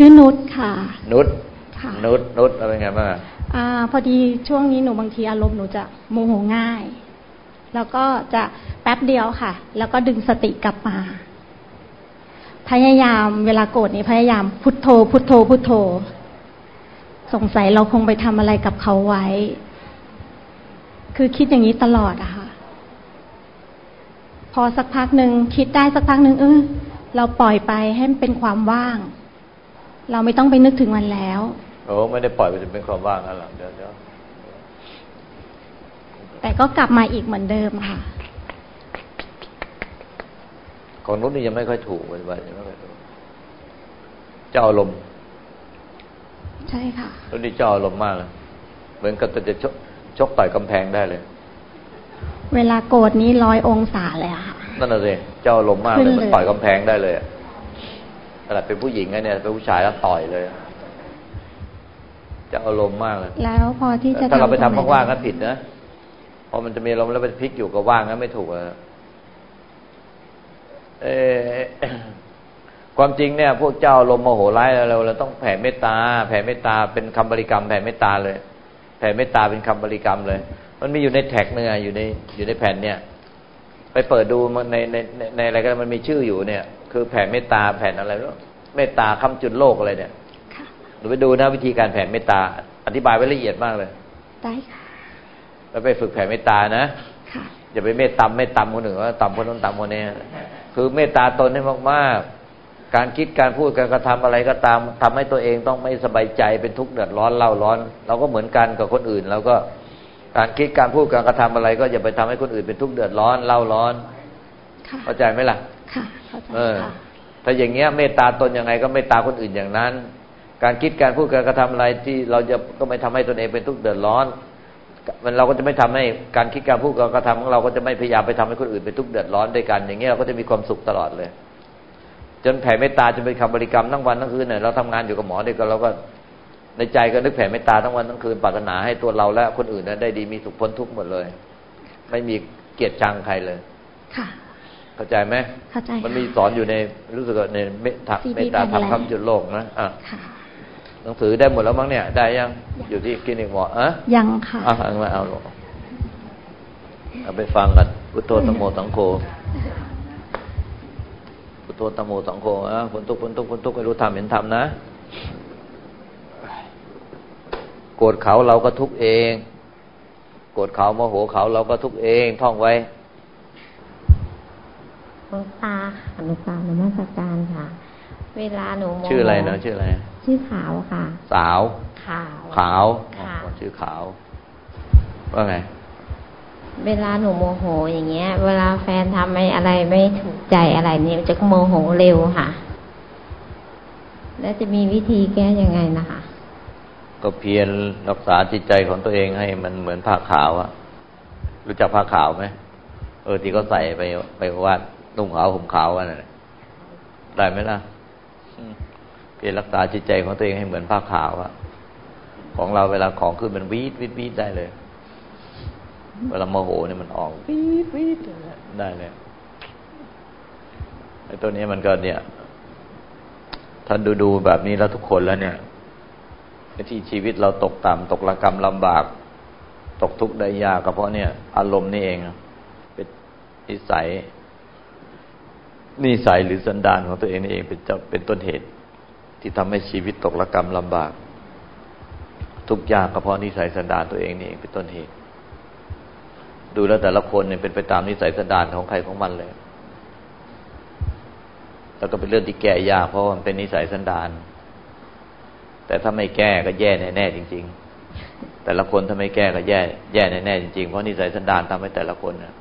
ชื่อนุชค่ะ นุชค่ะ นุชนุชอะไรไงบ้างอะอ่า พอดีช่วงนี้หนูบางทีอารมณ์หนูจะโมโหง่าย แล้วก็จะแป๊บเดียวค่ะ แล้วก็ดึงสติกลับมา พยายามเวลาโกรธนี่พยายามพุทโธ พุทโธ พุทโธ สงสัยเราคงไปทำอะไรกับเขาไว้ คือคิดอย่างนี้ตลอดอะค่ะ พอสักพักหนึ่งคิดได้สักพักหนึ่งเออเราปล่อยไปให้มันเป็นความว่าง เราไม่ต้องไปนึกถึงมันแล้วโอ้ไม่ได้ปล่อยไปจนเป็นความว่างแล้วหรอกเดี๋ยวเดี๋ยวแต่ก็กลับมาอีกเหมือนเดิมค่ะ ของนุชนี่ยังไม่ค่อยถูกเลยว่ายังไม่ค่อยถูกเจ้าอารมณ์ใช่ค่ะนุชนี่เจ้าอารมณ์มากเลยเหมือนกับจะชกชกต่อยกำแพงได้เลย เวลาโกรธนี้ร้อยองศาเลยอะค่ะนั่นน่ะสิเจ้าอารมณ์มากขึ้เลยนมันเลยต่อยกำแพงได้เลยอะ ขนาดเป็นผู้หญิงนะเนี่ยเป็นผู้ชายแล้วต่อยเลยเจ้าอารมณ์มากเลย แล้วพอที่จะถ้าเราไปตงหนทำว่างๆก็ผิดนะเพราะมันจะมีลมณ์แล้วไปพลิกอยู่กับว่างนั้นไม่ถูกอะเออความจริงเนี่ยพวกเจ้าลมณ์โมโหร้ายเราเราต้องแผ่เมตตา แผ่เมตตาเป็นคำบริกรรม แผ่เมตตาเลย แผ่เมตตาเป็นคำบริกรรมเลย มันมีอยู่ในแท็กเนื้อะอยู่ในอยู่ในแผ่นเนี่ย ไปเปิดดูมันในในในในอะไรก็มันมีชื่ออยู่เนี่ย คือแผ่เมตตาแผ่นอะไรแล้วเมตตาคำจุดโลกอะไรเนี่ยค่ะหนูไปดูนะวิธีการแผ่เมตตา อธิบายไว้ละเอียดมากเลย ได้ค่ะแล้วไปฝึกแผ่เมตตานะค่ะอย่าไปเมตตาเมตตามคนอื่นว่าต่ำคนนั้นต่ำคนนี้คือเมตตาตนให้มากๆ การคิดการพูดการกระทำอะไรก็ตามทำให้ตัวเองต้องไม่สบายใจเป็นทุกข์เดือดร้อนเล่าร้อน เราก็เหมือนกันกับคนอื่นเราก็การคิดการพูดการกระทำอะไร ก็อย่าไปทำให้คนอื่นเป็นทุกข์เดือดร้อนเล่าร้อนค่ะเข้าใจไหมล่ะ ค่ะเข้าใจเออค่ะถ้าอย่างเงี้ยเมตตาตนยังไงก็เมตตาคนอื่นอย่างนั้น การคิดการพูดการกระทำอะไรที่เราจะก็ไม่ทำให้ตนเองเป็นทุกข์เดือดร้อน มันเราก็จะไม่ทำให้การคิดการพูดการกระทำของเราก็จะไม่พยายามไปทำให้คนอื่นเป็นทุกข์เดือดร้อนด้วยกัน อย่างเงี้ยเราก็จะมีความสุขตลอดเลย จนแผ่เมตตาจนเป็นคำบริกรรมทั้งวันทั้งคืนเนี่ยเราทำงานอยู่กับหมอเนี่ยก็เราก็ในใจก็นึกแผ่เมตตาทั้งวันทั้งคืนปรารถนาให้ตัวเราและคนอื่นนั้นได้ดีมีสุขพ้นทุกข์หมดเลย ไม่มีเกลียดชังใครเลย ค่ะ เข้าใจไหมเข้าใจมันค่ะมีสอนอยู่ในรู้สึกว่าในเมตตา CD เมตตาแผ่นแรทำกคำจุดโลกนะอะค่ะหนังสือได้หมดแล้วมั้งเนี่ย ได้ยังอยู่ที่คลินิกหมออะยังค่ะอะเอามาเอาลงเอาไปฟังกันพุทโธตมโมสังโฆพุทโธตมโมสังโฆอะพ้นทุกข์พ้นทุกข์พ้นทุกข์ให้รู้ธรรมเห็นธรรมนะโกรธเขาเราก็ทุกข์เอง โกรธเขาโมโหเขาเราก็ทุกข์เอง ท่องไว้ หลวงตาค่ะหลวงตานมัสการค่ะ เวลาหนูโมโหชื่ออะไรนะชื่ออะไร ชื่อขาวค่ะ สาว ขาว ขาวค่ะอ๋อชื่อขาว ว่าไง เวลาหนูโมโห อย่างเงี้ย เวลาแฟนทำไม่อะไรไม่ถูกใจอะไรเนี่ยจะโมโหเร็วค่ะ แล้วจะมีวิธีแก้ยังไงนะคะ ก็เพียรรักษาจิตใจของตัวเองให้มันเหมือนผ้าขาวอะรู้จักผ้าขาวไหมเออที่เขาใส่ไปไปวาด นุ่งขาวห่มขาวกันน่ะได้ไหมล่ะเพียรรักษาจิตใจของตัวเองให้เหมือนผ้าขาวอะของเราเวลาของขึ้นมันวีดวีดวีดได้เลย เวลาโมโหเนี่ยมันออกวีดวีดได้เลยไอ้ตัวนี้มันก็เนี่ยท่านดูดูแบบนี้แล้วทุกคนแล้วเนี่ยที่ชีวิตเราตกต่ำตกระกรรมลำบาก ตกทุกข์ได้ยากก็เพราะเนี่ย อารมณ์นี่เองเป็นนิสัย นิสัยหรือสันดานของตัวเองนี่เองเป็นเจ้าเป็นต้นเหตุ ที่ทำให้ชีวิตตกระกรรมลำบาก ทุกข์ยากก็เพราะนิสัยสันดานตัวเองนี่เองเป็นต้นเหตุ ดูแล้วแต่ละคนเนี่ยเป็นไปตามนิสัยสันดานของใครของมันเลย แล้วก็เป็นเรื่องที่แก้ยากเพราะมันเป็นนิสัยสันดาน แต่ถ้าไม่แก้ก็แย่แน่ๆจริง ๆ แต่ละคนถ้าไม่แก้ก็แย่แย่แน่ๆจริงๆเพราะนิสัยสันดานทำให้แต่ละคนนะ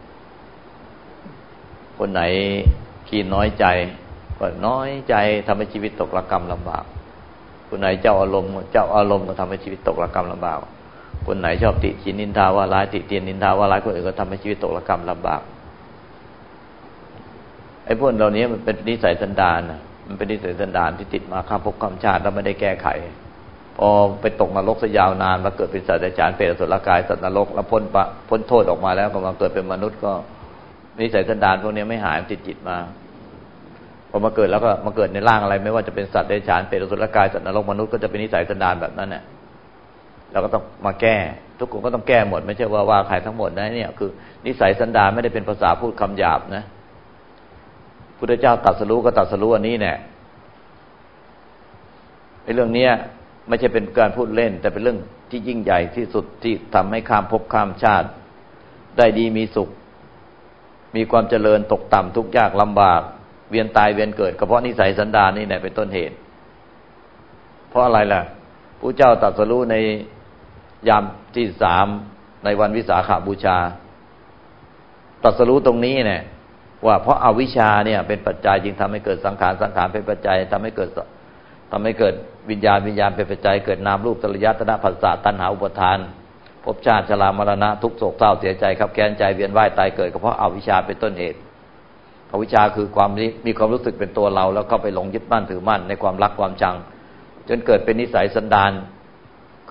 คนไหน ขี้น้อยใจ ก็น้อยใจทำให้ชีวิตตกระกรรมลำบาก คนไหนเจ้าอารมณ์ เจ้าอารมณ์ก็ทำให้ชีวิตตกระกรรมลำบาก คนไหนชอบติชินนินทาว่าร้ายติเตียนนินทาว่าร้ายคนอื่นก็ทำให้ชีวิตตกระกรรมลำบากไอ้พวกเหล่านี้มันเป็นนิสัยสันดานน่ะมันเป็นนิสัยสันดานที่ติดมาข้ามภพข้ามชาติแล้วไม่ได้แก้ไขพอไปตกนรกซะยาวนานมาเกิดเป็นสัตว์เดรัจฉานเปรตสุรกายสัตว์นรกแล้วพ้นปะพ้นโทษออกมาแล้วก็มาเกิดเป็นมนุษย์ก็ นิสัยสันดานพวกนี้ไม่หายมันติดจิตมาพอมาเกิดแล้วก็มาเกิดในร่างอะไร ไม่ว่าจะเป็นสัตว์เดรัจฉานเป็นอสุรกายสัตว์นรกมนุษย์ก็จะเป็นนิสัยสันดานแบบนั้นเนี่ยเราก็ต้องมาแก้ ทุกคนก็ต้องแก้หมด ไม่ใช่ว่าว่าใครทั้งหมดนะเนี่ยคือนิสัยสันดานไม่ได้เป็นภาษาพูดคำหยาบนะพุทธเจ้าตัดสรู้ก็ตัดสรู้อันนี้เนี่ยไอ้เรื่องเนี้ยไม่ใช่เป็นการพูดเล่น แต่เป็นเรื่องที่ยิ่งใหญ่ที่สุดที่ทำให้ข้ามภพข้ามชาติ ได้ดีมีสุข มีความเจริญตกต่ำทุกยากลำบาก เวียนตายเวียนเกิดก็เพราะนิสัยสันดานนี่แหละเป็นต้นเหตุ เพราะอะไรล่ะผู้เจ้าตัดสรู้ในยามที่สามในวันวิสาขาบูชาตัดสรู้ตรงนี้เนี่ย ว่าเพราะอาวิชชาเนี่ยเป็นปัจจัยจึงทำให้เกิดสังขารสังขารเป็นปัจจัยทำให้เกิดทำให้เกิดวิญญาณวิญญาณเป็นปัจจัยเกิดนามรูปตริยตนะภาษาตัณหาอุปทาน ภพชาติชรามรณะ ทุกโศกเศร้าเสียใจครับแค้นใจเวียนว่ายตายเกิดก็เพราะอาวิชชาเป็นต้นเหตุอวิชชาคือความมีความรู้สึกเป็นตัวเรา แล้วก็ไปหลงยึดมั่นถือมั่นในความรักความจัง จนเกิดเป็นนิสัยสันดาน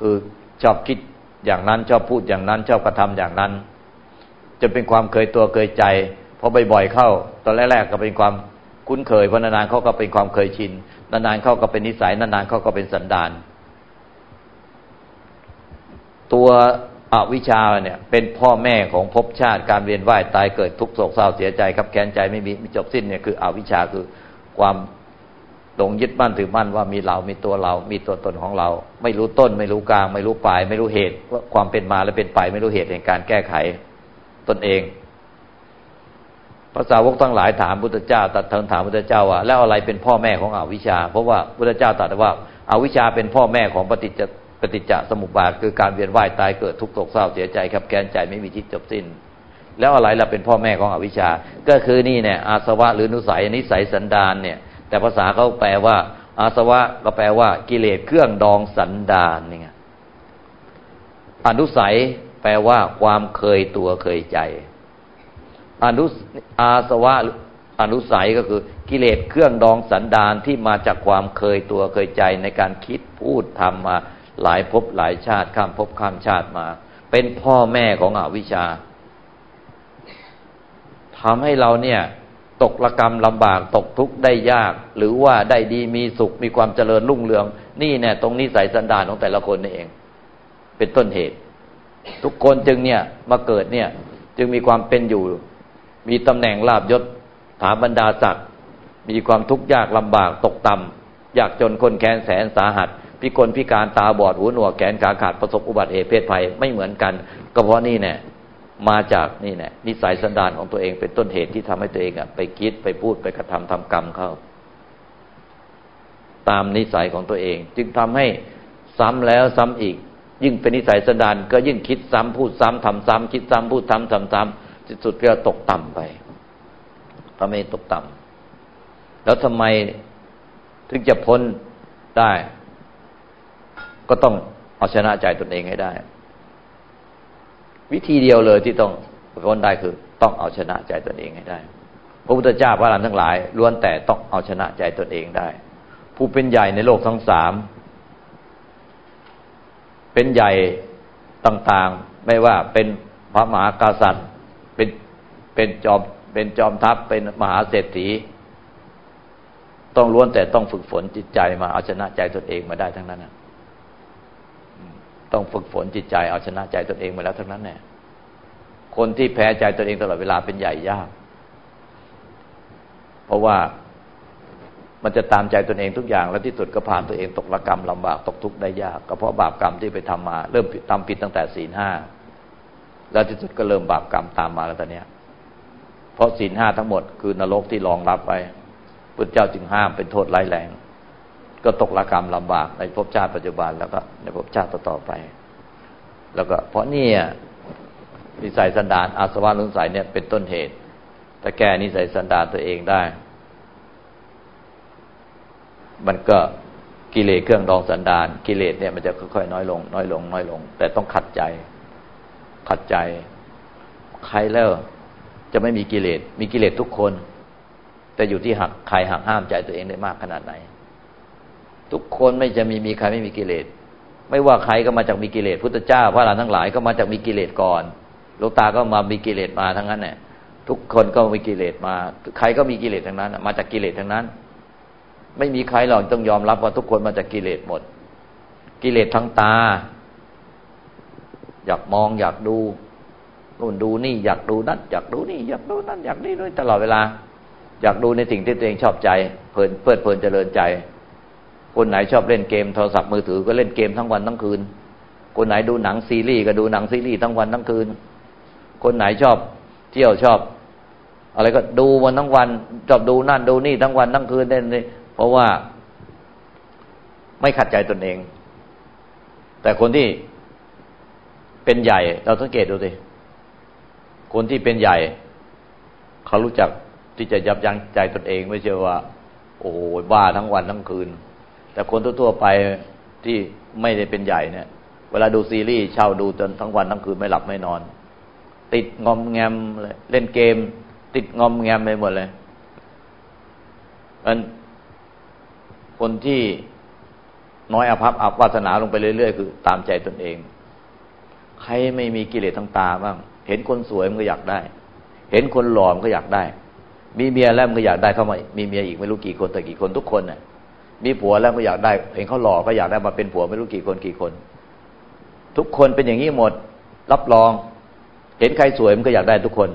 คือชอบคิดอย่างนั้นชอบพูดอย่างนั้นชอบกระทำอย่างนั้น จนเป็นความเคยตัวเคยใจพอบ่อยๆเข้า ตอนแรกๆก็เป็นความคุ้นเคยพอนานๆเขาก็เป็นความเคยชินนานๆเขาก็เป็นนิสัยนานๆเขาก็เป็นสันดาน ตัวอวิชชาเนี่ยเป็นพ่อแม่ของภพชาติการเวียนว่ายตายเกิดทุกโศกเศร้าเสียใจครับแค้นใจไม่มีมีจบสิ้นเนี่ยคืออวิชชาคือความหลงยึดมั่นถือมั่นว่ามีเรา มีตัวเรา มีตัวตนของเรา ไม่รู้ต้น ไม่รู้กลาง ไม่รู้ปลาย ไม่รู้เหตุว่าความเป็นมาและเป็นไป ไม่รู้เหตุแห่งการแก้ไขตนเองภาษาวกทั้งหลายถามพุทธเจ้าตัดถามถามพุทธเจ้าว่าแล้วอะไรเป็นพ่อแม่ของอวิชชา เพราะว่าพุทธเจ้าตรัสว่าอาวิชชาเป็นพ่อแม่ของปฏิจจ ปฏิจจสมุปบาทคือการเวียนว่ายตายเกิดทุกข์โศกเศร้าเสียใจครับแค้นใจไม่มีที่จบสิ้น แล้วอะไรล่ะเป็นพ่อแม่ของอวิชชา ก็คือนี่เนี่ยอาสวะหรือนุสัยนิสัยสันดานเนี่ย แต่ภาษาเขาแปลว่า อาสวะก็แปลว่า กิเลสเครื่องดองสันดานนี่ไงอนุสัยแปลว่า ความเคยตัวเคยใจ อนุอาสวะอนุสัยก็คือกิเลสเครื่องดองสันดานที่มาจากความเคยตัวเคยใจในการคิดพูดทำมา หลายภพหลายชาติข้ามภพข้ามชาติมา เป็นพ่อแม่ของอวิชชาทำให้เราเนี่ย ตกระกรรมลำบากตกทุกข์ได้ยาก หรือว่าได้ดีมีสุขมีความเจริญรุ่งเรือง นี่เนี่ยตรงนี้สายสันดานของแต่ละคนนี่เอง เป็นต้นเหตุ ทุกคนจึงเนี่ยมาเกิดเนี่ย จึงมีความเป็นอยู่ มีตำแหน่งลาบยศถาบรรดาศักดิ์มีความทุกข์ยากลำบากตกต่ำยากจนคนแค้นแสนสาหัส พิกลพิการตาบอดหูหนวกแขนขาขาดประสบอุบัติเหตุเพศภัยไม่เหมือนกัน ก็เพราะนี่เนี่ยมาจากนี่เนี่ยนิสัยสันดานของตัวเองเป็นต้นเหตุที่ทำให้ตัวเองอะไปคิดไปพูดไปกระทำทำกรรมเขาตามนิสัยของตัวเอง จึงทำให้ซ้ำแล้วซ้ำอีก ยิ่งเป็นนิสัยสันดานก็ยิ่งคิดซ้ำพูดซ้ำทำซ้ำคิดซ้ำพูดซ้ำทำซ้ำที่สุดก็ตกต่ำไปทำให้ตกต่ำแล้วทำไมถึงจะพ้นได้ ก็ต้องเอาชนะใจตนเองให้ได้ วิธีเดียวเลยที่ต้องพ้นได้คือ ต้องเอาชนะใจตนเองให้ได้ พระพุทธเจ้าพระอรหันต์ทั้งหลายล้วนแต่ต้องเอาชนะใจตนเองได้ ผู้เป็นใหญ่ในโลกทั้งสามเป็นใหญ่ต่างๆ ไม่ว่าเป็นพระมหากษัตริย์เป็นเป็นจอมเป็นจอมทัพเป็นมหาเศรษฐี ต้องล้วนแต่ต้องฝึกฝนจิตใจมาเอาชนะใจตนเองมาได้ทั้งนั้น ต้องฝึกฝนจิตใจเอาชนะใจตนเองมาแล้วทั้งนั้นแน่คนที่แพ้ใจตนเองตลอดเวลาเป็นใหญ่ยาก เพราะว่ามันจะตามใจตนเองทุกอย่าง แล้วที่สุดก็ผ่าตัวเองตกระกรรมลำบากตกทุกข์ได้ยากก็เพราะบาปกรรมที่ไปทำมา เริ่มทำผิดตั้งแต่ศีลห้าแล้วที่สุดก็เริ่มบาปกรรมตามมาแล้วตอนนี้เพราะศีลห้าทั้งหมดคือนรกที่รองรับไว้พุทธเจ้าจึงห้ามเป็นโทษร้ายแรง ก็ตกละกรรมลำบากในภพชาติปัจจุบันแล้วก็ในภพชาติต่อไป แล้วก็เพราะนี่นิสัยสันดานอาสวะลุนสายเนี่ยเป็นต้นเหตุถ้าแก้นิสัยสันดานตัวเองได้ มันก็กิเลสเครื่องดองสันดานกิเลสเนี่ยมันจะค่อยๆน้อยลง น้อยลง น้อยลง แต่ต้องขัดใจ ขัดใจ ใครแล้วจะไม่มีกิเลสมีกิเลสทุกคน แต่อยู่ที่หักใครหักห้ามใจตัวเองได้มากขนาดไหน ทุกคนไม่จะมีมีใครไม่มีกิเลส ไม่ว่าใครก็มาจากมีกิเลสพุทธเจ้าพระอรหันต์ทั้งหลายก็มาจากมีกิเลสก่อนลูกตาก็มามีกิเลสมาทั้งนั้นเนี่ยทุกคนก็มีกิเลสมา ใครก็มีกิเลสทั้งนั้น มาจากกิเลสทั้งนั้น ไม่มีใครหรอกต้องยอมรับว่าทุกคนมาจากกิเลสหมด กิเลสทั้งตา อยากมองอยากดูนู่นดูนี่อยากดูนั่นอยากดูนี่อยากดูนั่นอยากนี่ด้วยตลอดเวลา อยากดูในสิ่งที่ตัวเองชอบใจเพลินเพลิดเพลินเจริญใจ คนไหนชอบเล่นเกมโทรศัพท์มือถือก็เล่นเกมทั้งวันทั้งคืน คนไหนดูหนังซีรีส์ก็ดูหนังซีรีส์ทั้งวันทั้งคืน คนไหนชอบเที่ยวชอบ อะไรก็ดูวันทั้งวันชอบดูนั่นดูนี่ทั้งวันทั้งคืนเล่นเลยเพราะว่าไม่ขัดใจตนเอง แต่คนที่เป็นใหญ่ เราสังเกตดูสิคนที่เป็นใหญ่ เขารู้จักที่จะยับยั้งใจตนเอง ไม่ใช่ว่า โอ้โหบ้าทั้งวันทั้งคืน แต่คนทั่วๆไปที่ไม่ได้เป็นใหญ่เนี่ย เวลาดูซีรีส์เช่าดูจนทั้งวันทั้งคืนไม่หลับไม่นอน ติดงอมแงมเลยเล่นเกม ติดงอมแงมไปหมดเลยมันคนที่น้อยอภัพอับวาสนาลงไปเรื่อยๆ คือ ตามใจตนเอง ใครไม่มีกิเลสทั้งตาบ้าง เห็นคนสวยมันก็อยากได้ เห็นคนหล่อมันก็อยากได้ มีเมียแล้วมันก็อยากได้เข้ามา มีเมียอีกไม่รู้กี่คนแต่กี่คนทุกคนน่ะ มีผัวแล้วก็อยากได้เห็นเขาหล่อก็อยากได้มาเป็นผัวไม่รู้กี่คนกี่คน ทุกคนเป็นอย่างนี้หมด รับรอง เห็นใครสวยมันก็อยากได้ทุกคน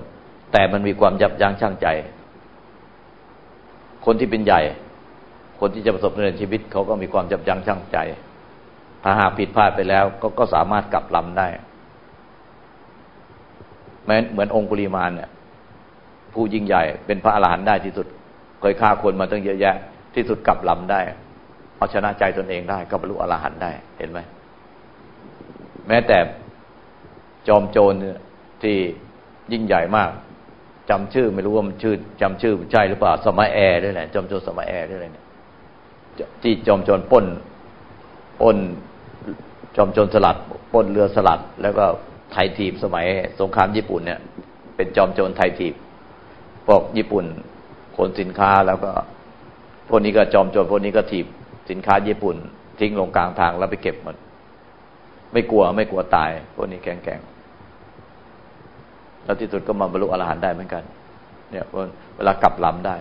แต่มันมีความยับยั้งชั่งใจ คนที่เป็นใหญ่ คนที่จะประสบในชีวิตเขาก็มีความยับยั้งชั่งใจ ถ้าหากผิดพลาดไปแล้วก็ก็สามารถกลับลำได้เหมือนเหมือนองคุลิมานเนี่ยผู้ยิ่งใหญ่เป็นพระอรหันต์ได้ที่สุด เคยฆ่าคนมาตั้งเยอะแยะ ที่สุดกลับลำได้ เอาชนะใจตนเองได้ ก็บรรลุอรหันต์ได้เห็นไหมแม้แต่จอมโจรที่ยิ่งใหญ่มากจำชื่อไม่รู้ว่ามันชื่อจำชื่อใช่หรือเปล่า สมัยแอร์ด้วยแหละจอมโจรสมัยแอร์ด้วยเนี่ยที่จอมโจรป้นป้น จอมโจรสลัดป้นเรือสลัด แล้วก็ไทยทีบสมัยสงครามญี่ปุ่นเนี่ย เป็นจอมโจรไทยทีบพวกญี่ปุ่นขนสินค้าแล้วก็ พวกนี้ก็จอมโจรพวกนี้ก็ถีบสินค้าญี่ปุ่น ทิ้งลงกลางทางแล้วไปเก็บหมดไม่กลัวไม่กลัวตาย พวกนี้แข็งแกงแล้วที่สุดก็มาบรรลุอรหันต์ได้เหมือนกัน เนี่ยเวลากลับลำได้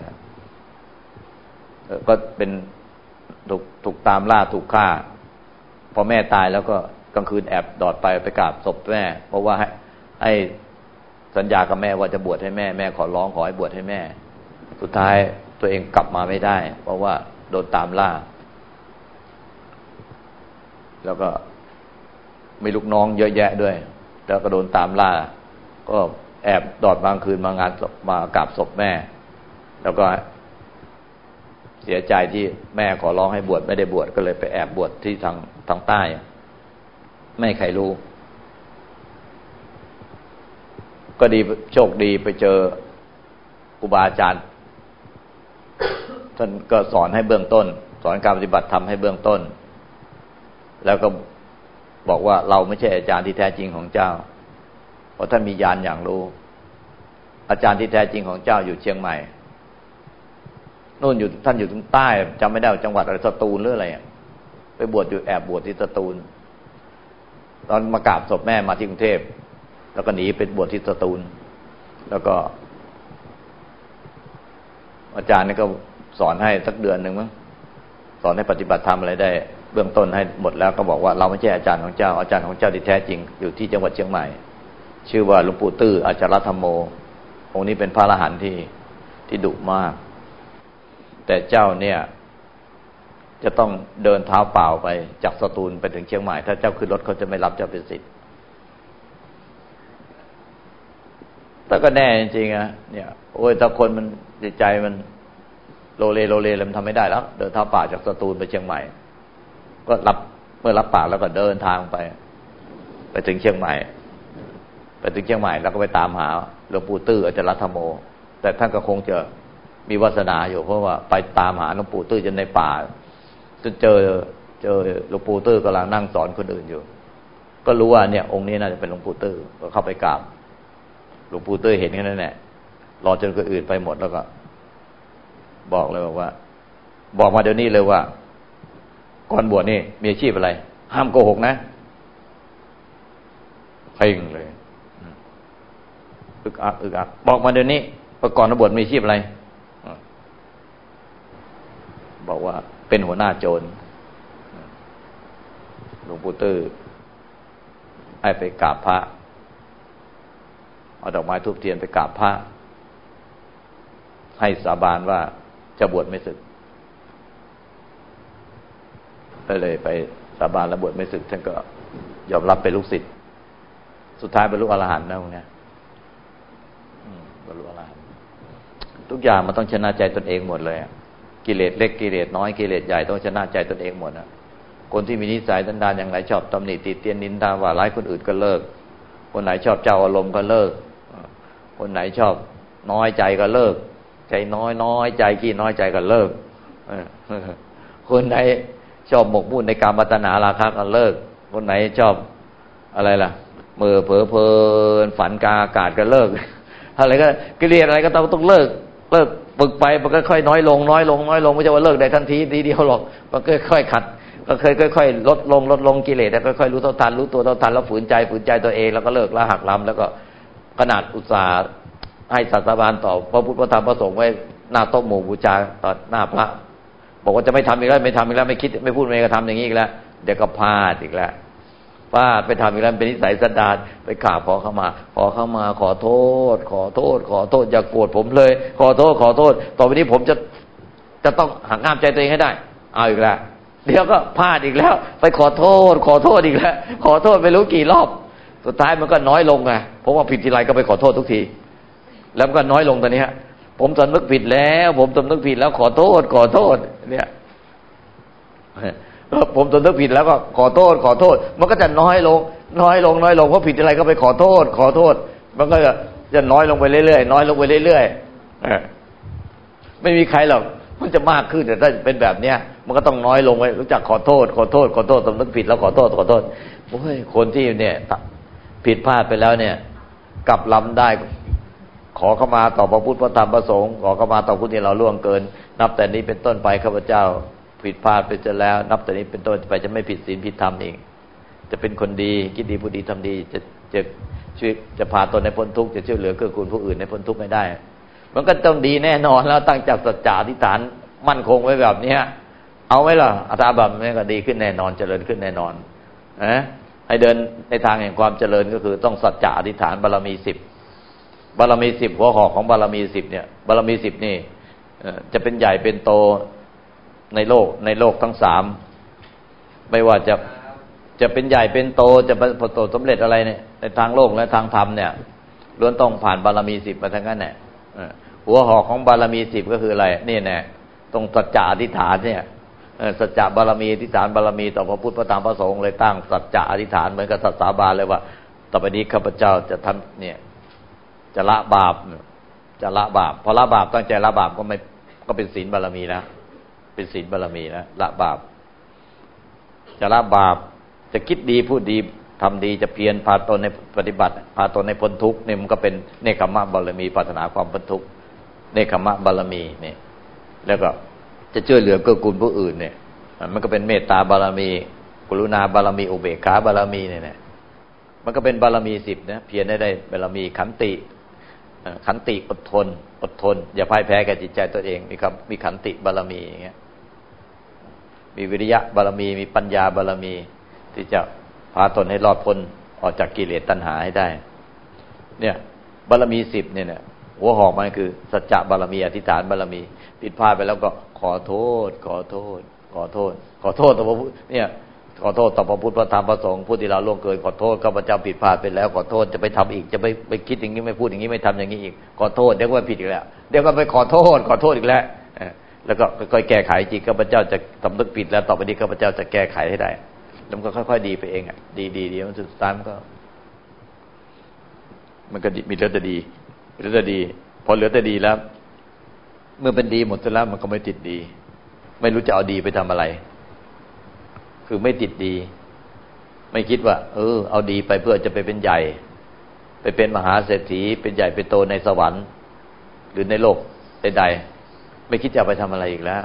ก็เป็นถูกถูกตามล่าถูกฆ่า พอแม่ตายแล้วก็กลางคืนแอบดอดไปไปกราบศพแม่ เพราะว่าให้ให้สัญญากับแม่ว่าจะบวชให้แม่ แม่ขอร้องขอให้บวชให้แม่ สุดท้าย ตัวเองกลับมาไม่ได้ เพราะว่าโดนตามล่า แล้วก็มีลูกน้องเยอะแยะด้วย แล้วก็โดนตามล่า ก็แอบดอดบางคืนมางานศพมากราบศพแม่ แล้วก็เสียใจที่แม่ขอร้องให้บวชไม่ได้บวชก็เลยไปแอบบวชที่ทางทางใต้ ไม่ใครรู้ ก็ดีโชคดีไปเจอครูบาอาจารย์ ท่านก็สอนให้เบื้องต้น สอนการปฏิบัติทำให้เบื้องต้น แล้วก็บอกว่าเราไม่ใช่อาจารย์ที่แท้จริงของเจ้า เพราะท่านมีญาณอย่างรู้ อาจารย์ที่แท้จริงของเจ้าอยู่เชียงใหม่นู่นอยู่ท่านอยู่ตรงใต้จำไม่ได้จังหวัดอะไรสตูลหรืออะไรไปบวชอยู่แอบบวชที่สตูล ตอนมากราบศพแม่มาที่กรุงเทพแล้วก็หนีไปบวชที่สตูล แล้วก็ อาจารย์นี่ก็สอนให้สักเดือนหนึ่งมั้งสอนให้ปฏิบัติธรรมอะไรได้ เบื้องต้นให้หมดแล้วก็บอกว่าเราไม่ใช่อาจารย์ของเจ้าอาจารย์ของเจ้าที่แท้จริง อยู่ที่จังหวัดเชียงใหม่ ชื่อว่าหลวงปู่ตื้ออาจารย์ธรรมโม องค์นี้เป็นพระอรหันต์ที่ที่ดุมาก แต่เจ้าเนี่ย จะต้องเดินเท้าเปล่าไปจากสตูลไปถึงเชียงใหม่ ถ้าเจ้าขึ้นรถเขาจะไม่รับเจ้าเป็นสิทธิ์ แต่ก็แน่จริงๆอะเนี่ยโอ้ยถ้าคนมันจิตใจมันโลเลโลเลแล้วมันทำไม่ได้แล้ว เดินเท้าป่าจากสตูลไปเชียงใหม่ ก็รับเมื่อรับปากแล้วก็เดินทางไป ไปถึงเชียงใหม่ ไปถึงเชียงใหม่แล้วก็ไปตามหาหลวงปู่ตื้ออาจารย์รัตโม แต่ท่านก็คงจะมีวาสนาอยู่เพราะว่าไปตามหาหลวงปู่ตื้อจนในป่าจนเจอเจอหลวงปู่ตื้อกำลังนั่งสอนคนอื่นอยู่ ก็รู้ว่าเนี่ย องค์นี้น่าจะเป็นหลวงปู่ตื้อก็เข้าไปกราบ หลวงปู่ตื้อเห็นแค่นั้นแหละรอจนคนอื่นไปหมดแล้วก็ บอกเลยบอกว่า บอกมาเดี๋ยวนี้เลยว่า ก่อนบวชนี่มีอาชีพอะไร ห้ามโกหกนะเพ่งเลยอึกอักอึกอักบอกมาเดี๋ยวนี้ประกอบนบวชมีชีพอะไรบอกว่าเป็นหัวหน้าโจรหลวงปู่ตื้อให้ไปกราบพระ เอาดอกไม้ทุบเทียนไปกราบพระให้สาบานว่าจะบวชไม่ศึกก็เลยไปสาบานแล้วบวชไม่ศึก ท่านก็ยอมรับเป็นลูกศิษย์สุดท้ายบรรลุอรหันต์นะพวกนี้บรรลุอรหันต์ทุกอย่างมันต้องชนะใจตนเองหมดเลยกิเลสเล็กกิเลสน้อยกิเลสใหญ่ต้องชนะใจตนเองหมดนะคนที่มีนิสัยดันดานอย่างไรชอบตำหนิติเตียนนินทาว่าร้ายคนอื่นก็เลิก คนไหนชอบเจ้าอารมณ์ก็เลิก คนไหนชอบน้อยใจก็เลิก ใจน้อยน้อยใจกี่น้อยใจก็เลิกคนไหนชอบหมกมุ่นในการมัตนาราคะก็เลิก คนไหนชอบอะไรล่ะมือเผลอเพลินฝันกาอากาศก็เลิกอะไรก็กิเลสอะไรก็ต้องต้องเลิก เลิกฝึกไปมันก็ค่อยน้อยลงน้อยลงน้อยลงไม่ใช่ว่าเลิกได้ทันทีทีเดียวหรอกมันก็ค่อยขัด ก็เคยค่อยๆลดลงลดลงกิเลสแล้วค่อยๆรู้เท่าทันรู้ตัวเท่าทันแล้วฝืนใจฝืนใจตัวเองแล้วก็เลิกละหักลำแล้วก็ ขนาดอุตสาห์ให้ศาสบานต่อพระพุทธพระธรรมพระสงฆ์ไว้หน้าโต๊ะหมู่บูชาต่อหน้าพระบอกว่าจะไม่ทำอีกแล้วไม่ทำอีกแล้วไม่คิดไม่พูดไม่กระทำอย่างนี้อีกแล้วเดี๋ยวก็พลาดอีกแล้วพลาดไปทำอีกแล้วเป็นนิสัยสันดานไปข่าขอเข้ามา ขอเข้ามาขอโทษ ขอโทษ ขอโทษอย่าโกรธผมเลย ขอโทษขอโทษ ต่อไปนี้ผมจะจะต้องหักห้ามใจตัวเองให้ได้ เอาอีกแล้วเดี๋ยวก็พลาดอีกแล้ว ไปขอโทษ ขอโทษอีกแล้ว ขอโทษไม่รู้กี่รอบ สุดท้ายมันก็น้อยลงไงเพราะว่าผิดทีไรก็ไปขอโทษทุกที แล้วมันก็น้อยลงตอนนี้ฮะผมสำนึกผิดแล้ว ผมสำนึกผิดแล้วขอโทษ ขอโทษ เนี่ยผมสำนึกผิดแล้วก็ขอโทษ ขอโทษ มันก็จะน้อยลง น้อยลง น้อยลงเพราะผิดอะไรก็ไปขอโทษ ขอโทษ มันก็จะจะน้อยลงไปเรื่อยๆน้อยลงไปเรื่อยๆไม่มีใครหรอกมันจะมากขึ้นแต่ถ้าเป็นแบบเนี้ย มันก็ต้องน้อยลงไปรู้จักขอโทษ ขอโทษ ขอโทษสำนึกผิดแล้วขอโทษขอโทษโอ้ยคนที่เนี่ย ผิดพลาดไปแล้วเนี่ย กลับลำได้ ขอเข้ามาต่อพระพุทธพระธรรมพระสงฆ์ขอเข้ามาต่อผู้ที่เราล่วงเกิน นับแต่นี้เป็นต้นไปข้าพเจ้าผิดพลาดไปจะแล้ว นับแต่นี้เป็นต้นไปจะไม่ผิดศีลผิดธรรมเองจะเป็นคนดีคิดดีผู้ดีทำดีจะจะช่วยจะพาตนในพ้นทุกข์จะช่วยเหลือเกื้อกูลผู้อื่นในพ้นทุกข์ไม่ได้ มันก็ต้องดีแน่นอนแล้วตั้งจากสัจจะอธิษฐานมั่นคงไว้แบบเนี้ยเอาไว้ล่ะอาตาบัมนี่ก็ดีขึ้นแน่นอนเจริญขึ้นแน่นอนนะ ให้เดินในทางแห่งความเจริญก็คือต้องสัจจะอธิษฐานบารมีสิบบารมีสิบหัวหอกของบารมีสิบเนี่ย บารมีสิบนี่จะเป็นใหญ่เป็นโตในโลกในโลกทั้งสามไม่ว่าจะจะเป็นใหญ่เป็นโตจะประสบสำเร็จอะไรเนี่ยในทางโลกและทางธรรมเนี่ยล้วนต้องผ่านบารมีสิบมาทั้งนั้นแหละหัวหอกของบารมีสิบก็คืออะไรนี่แน่ตรงสัจจะอธิษฐานเนี่ย สัจจะบารมีอธิษฐานบารมีต่อพระพุทธพระธรรมพระสงฆ์เลยตั้งสัจจะอธิษฐานเหมือนกับสัตสาบานเลยว่า ต่อไปนี้ข้าพเจ้าจะทำเนี่ย จะละบาปจะละบาปพอละบาปตั้งใจละบาปก็ไม่ก็เป็นศีลบารมีแล้วเป็นศีลบารมีแล้วละบาป จะละบาปจะคิดดีพูดดีทำดีจะเพียรพาตนในปฏิบัติ พาตนในพ้นทุกข์เนี่ยมันก็เป็นเนคขมะบารมีปรารถนาความพ้นทุกข์เนคขมะบารมีเนี่ย แล้วก็ จะช่วยเหลือเกื้อกูลผู้อื่นเนี่ย มันก็เป็นเมตตาบารมี กรุณาบารมีอุเบกขาบารมีเนี่ยมันก็เป็นบารมีสิบนะเพียรได้ได้บารมีขันติขันติอดทน อดทน อย่าพ่ายแพ้แก่จิตใจตัวเอง มีครับมีขันติบารมีอย่างเงี้ยมีวิริยะบารมี มีปัญญาบารมี ที่จะพาตนให้รอดพ้นออกจากกิเลสตัณหาให้ได้ เนี่ย บารมีสิบเนี่ยเนี่ย หัวหอกมันคือ สัจจะบารมีอธิษฐานบารมี ผิดพลาดไปแล้วก็ขอโทษ ขอโทษ ขอโทษ ขอโทษต่อพระพุทธเนี่ย ขอโทษต่อพระพุทธพระธรรมพระสงฆ์ผู้ที่เราล่วงเกินขอโทษข้าพเจ้าผิดพลาดไปแล้ว ขอโทษจะไปทำอีกจะไปไปคิดอย่างนี้ไม่พูดอย่างนี้ไม่ทำอย่างนี้อีกขอโทษเดี๋ยวก็ผิดอีกแล้วเดี๋ยวก็ไปขอโทษ ขอโทษอีกแล้วแล้วก็ค่อยๆแก้ไขจริงข้าพเจ้าจะสำนึกผิดแล้วต่อไปนี้ข้าพเจ้าจะแก้ไขให้ได้แล้วก็ค่อยๆดีไปเองอะดีดีดีมันสุดท้ายมันก็ มันก็มีเหลือแต่ดี เหลือแต่ดี พอเหลือแต่ดีแล้ว เมื่อเป็นดีหมดแล้วมันก็ไม่ติดดี ไม่รู้จะเอาดีไปทำอะไร คือไม่ติดดี ไม่คิดว่า เออ เอาดีไปเพื่อจะไปเป็นใหญ่ ไปเป็นมหาเศรษฐี เป็นใหญ่เป็นโตในสวรรค์ หรือในโลกใดๆไม่คิดจะไปทำอะไรอีกแล้ว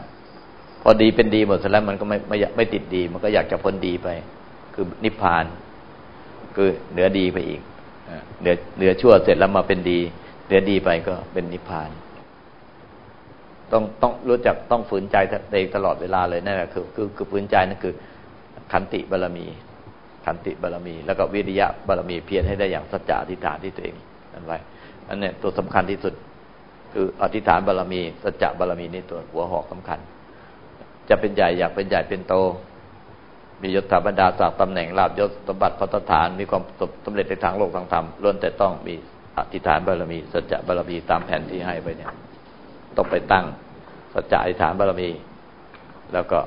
พอดีเป็นดีหมดแล้วมันก็ไม่ไม่ไม่ติดดี มันก็อยากจะพ้นดีไป คือนิพพาน คือเหนือดีไปอีกเหนือเหนือชั่วเสร็จแล้วมาเป็นดี เหนือดีไปก็เป็นนิพพาน ต้องต้องรู้จักต้องฝืนใจเองตลอดเวลาเลยนั่นแหละคือคือคือฝืนใจนั่นคือ ขันติบารรมี ขันติบารรมี แล้วก็วิริยะบารรมีเพียรให้ได้อย่างสัจจะอธิษฐานที่ตัวเองนั่นไว้อันนี้ตัวสำคัญที่สุด คืออธิษฐานบารรมีสัจจะบารรมีนี่ตัวหัวหอกสำคัญ จะเป็นใหญ่อยากเป็นใหญ่เป็นโตมียศถาบรรดาศักดิ์ตำแหน่งลาบยศสมบัติพัฒฐาน มีความสำเร็จในทางโลกทางธรรมล้วนแต่ต้องมี อธิษฐานบารมี สัจจะบารมีตามแผนที่ให้ไปเนี่ย ต้องไปตั้ง สัจจะอธิษฐานบารมี แล้วก็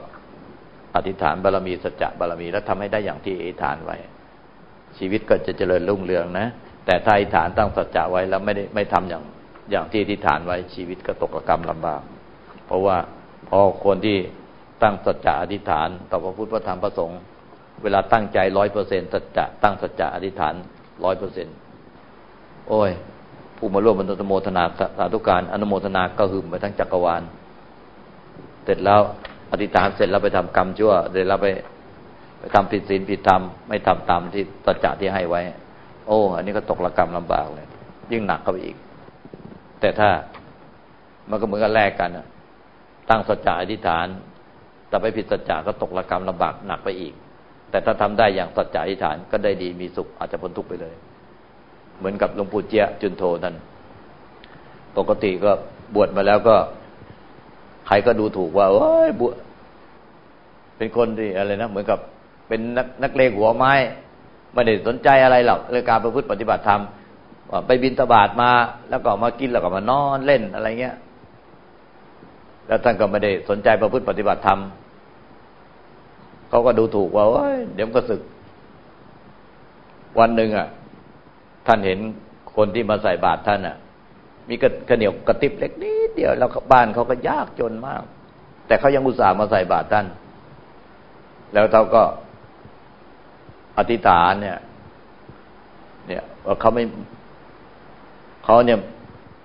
อธิษฐานบารมี สัจจะบารมี แล้วทำให้ได้อย่างที่อธิษฐานไว้ ชีวิตก็จะเจริญรุ่งเรืองนะ แต่ถ้าอธิษฐานตั้งสัจจะไว้แล้วไม่ได้ไม่ทำอย่างอย่างที่อธิษฐานไว้ชีวิตก็ตกระกรรมลำบาก เพราะว่าพอคนที่ตั้งสัจจะอธิษฐาน ต่อพระพุทธพระธรรมพระสงฆ์เวลาตั้งใจร้อยเปอร์เซ็นต์สัจจะตั้งสัจจะอธิษฐานร้อยเปอร์เซ็นต์ โอ้ย ผู้มาร่วมบรรทโมทนาสาธุการอนุโมทนาก็หึมไปทั้งจักรวาล เสร็จแล้วอธิษฐานเสร็จแล้วไปทำกรรมชั่วเสร็จแล้วไปไปทำผิดศีลผิดธรรมไม่ทำตามที่ตัจจะที่ให้ไว้ โอ้ อันนี้ก็ตกระกรรมลำบากเลย ยิ่งหนักเข้าไปอีก แต่ถ้ามันก็เหมือนกันแลกกันตั้งสัจจะอธิษฐานแต่ไปผิดสัจจะก็ตกระกรรมลำบากหนักไปอีก แต่ถ้าทำได้อย่างสัจจะอธิษฐานก็ได้ดีมีสุขอาจจะพ้นทุกข์ไปเลย เหมือนกับหลวงปู่เจียจุนโทนั่นปกติก็บวชมาแล้วก็ ใครก็ดูถูกว่าโอ้ยบวชเป็นคนที่อะไรนะเหมือนกับเป็นนักนักเลงหัวไม้ไม่ได้สนใจอะไรหรอกเรื่องการประพฤติปฏิบัติธรรมไปบินตบาทมา แล้วก็มากินแล้วก็มานอนเล่นอะไรเงี้ย แล้วท่านก็ไม่ได้สนใจประพฤติปฏิบัติธรรมเขาก็ดูถูกว่าโอ้ยเดี๋ยวก็ศึก วันหนึ่งอะ ท่านเห็นคนที่มาใส่บาตรท่านอะ มีกระเหนียวกระติบเล็กนิดเดียวแล้วบ้านเขาก็ยากจนมาก แต่เขายังอุตส่าห์มาใส่บาตรท่าน แล้วเขาก็อธิษฐานเนี่ย เนี่ยว่าเขาไม่เขาเนี่ย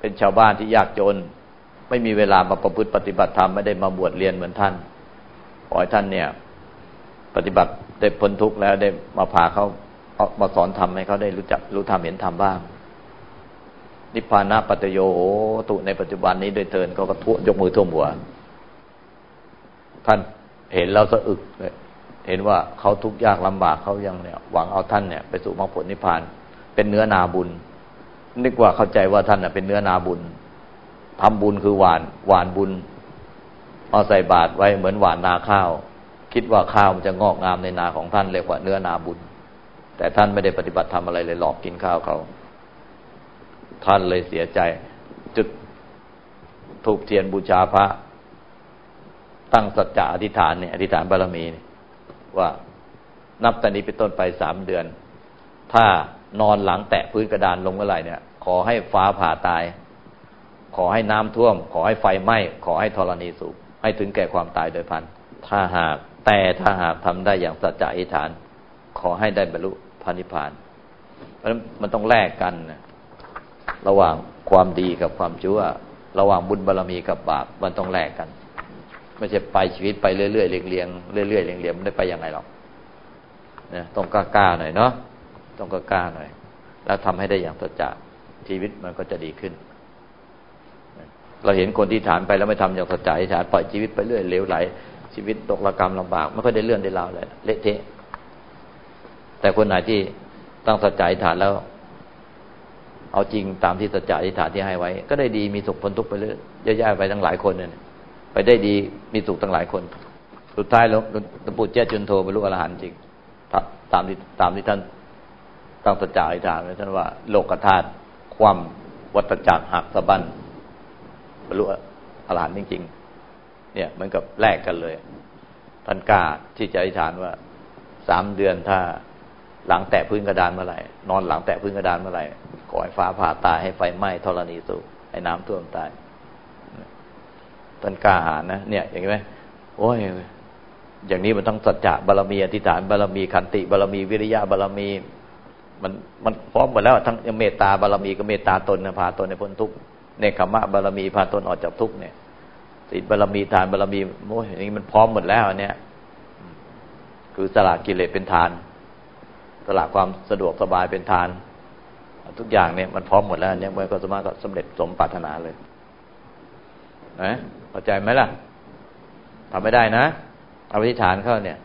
เป็นชาวบ้านที่ยากจน ไม่มีเวลามาประพฤติปฏิบัติธรรมไม่ได้มาบวชเรียนเหมือนท่านขอให้ท่านเนี่ย ปฏิบัติได้พ้นทุกข์แล้วได้มาพาเขา เอามาสอนทำให้เขาได้รู้จักรู้ทำเห็นทำบ้าง นิพพานะปัจโยโหตุในปัจจุบันนี้โดยเทินเขาก็ทุ่ยกมือท่วมหัว ท่านเห็นแล้วสะอึกเลยเห็นว่าเขาทุกข์ยากลำบากเขายังเนี่ยหวังเอาท่านเนี่ย ไปสู่มรรคผลนิพพาน เป็นเนื้อนาบุญ นึกว่าเข้าใจว่าท่านเป็นเนื้อนาบุญทำบุญคือหวานหวานบุญเอาใส่บาตรไว้เหมือนหวานนาข้าว คิดว่าข้าวมันจะงอกงามในนาของท่านเรียกว่าเนื้อนาบุญ แต่ท่านไม่ได้ปฏิบัติทำอะไรเลยหลอกกินข้าวเขา ท่านเลยเสียใจ จุดถูกเทียนบูชาพระ ตั้งสัจจะอธิษฐานเนี่ยอธิษฐานบารมีว่านับแต่นี้เป็นต้นไปสามเดือน ถ้านอนหลังแตะพื้นกระดานลงเมื่อไหร่เนี่ย ขอให้ฟ้าผ่าตาย ขอให้น้ำท่วม ขอให้ไฟไหม้ ขอให้ธรณีสูบให้ถึงแก่ความตายโดยพัน ถ้าหากแต่ถ้าหากทำได้อย่างสัจจะอธิษฐาน ขอให้ได้บรรลุ พระนิพพาน เพราะฉะนั้นมันต้องแลกกันนะระหว่างความดีกับความชั่ว ระหว่างบุญบารรมีกับบาปมันต้องแลกกัน ไม่ใช่ไปชีวิตไปเรื่อยๆเรียงๆเรื่อยๆเรียงๆมันได้ไปยังไงหรอกเนี่ยต้องกล้าๆหน่อยเนาะต้องกล้าๆหน่อย แล้วทำให้ได้อย่างสัจจะชีวิตมันก็จะดีขึ้น เราเห็นคนที่ฐานไปแล้วไม่ทำอย่างสัจจะฐานปล่อยชีวิตไปเรื่อยเลวไหลชีวิตตกระกรรมลำบาก ไม่ค่อยได้เลื่อนได้ราวเลยเละเทะ แต่คนไหนที่ตั้งสัจจะอธิษฐานแล้ว เอาจริงตามที่สัจจะอธิษฐานที่ให้ไว้ ก็ได้ดีมีสุขพ้นทุกข์ไปเรื่อยเยอะแยะไปทั้งหลายคนเนี่ยไปได้ดีมีสุขทั้งหลายคน สุดท้ายหลวงปู่เจ้าจุนโทบรรลุอรหันต์จริงตามที่ตามที่ท่านตั้งสัจจะอธิษฐานไว้ท่านว่าโลกธาตุความวัฏจักรหักสะบั้นบรรลุอรหันต์จริง ๆ เนี่ยเหมันกับแลกกันเลยท่านกล้าที่จะอธิษฐานว่าสามเดือนถ้า หลังแตะพื้นกระดานเมื่อไหร่นอนหลังแตะพื้นกระดานเมื่อไหร่ขอให้ฟ้าผ่าตายให้ไฟไหม้ธรณีสูบให้น้ำท่วมตายต้นกล้าหานะเนี่ยอย่างนี้ไหมโอ้ยอย่างนี้มันต้องสัจจะบารมีอธิษฐานบารมีขันติบารมีวิริยะบารมี มันมันพร้อมหมดแล้ว ทั้งเมตตาบารมีก็เมตตาตนนะพาตนในพ้นทุกข์เนคขมะบารมีพาตนออกจากทุกข์เนี่ยศีลบารมีทานบารมีโอ้ยอย่างนี้มันพร้อมหมดแล้วเนี่ย คือสละกิเลสเป็นทาน สละความสะดวกสบายเป็นทาน ทุกอย่างเนี่ยมันพร้อมหมดแล้วเนี่ยมันก็สามารถก็สำเร็จสมปรารถนาเลยนะเข้าใจไหมล่ะทำไม่ได้นะอธิษฐานเข้าเนี่ย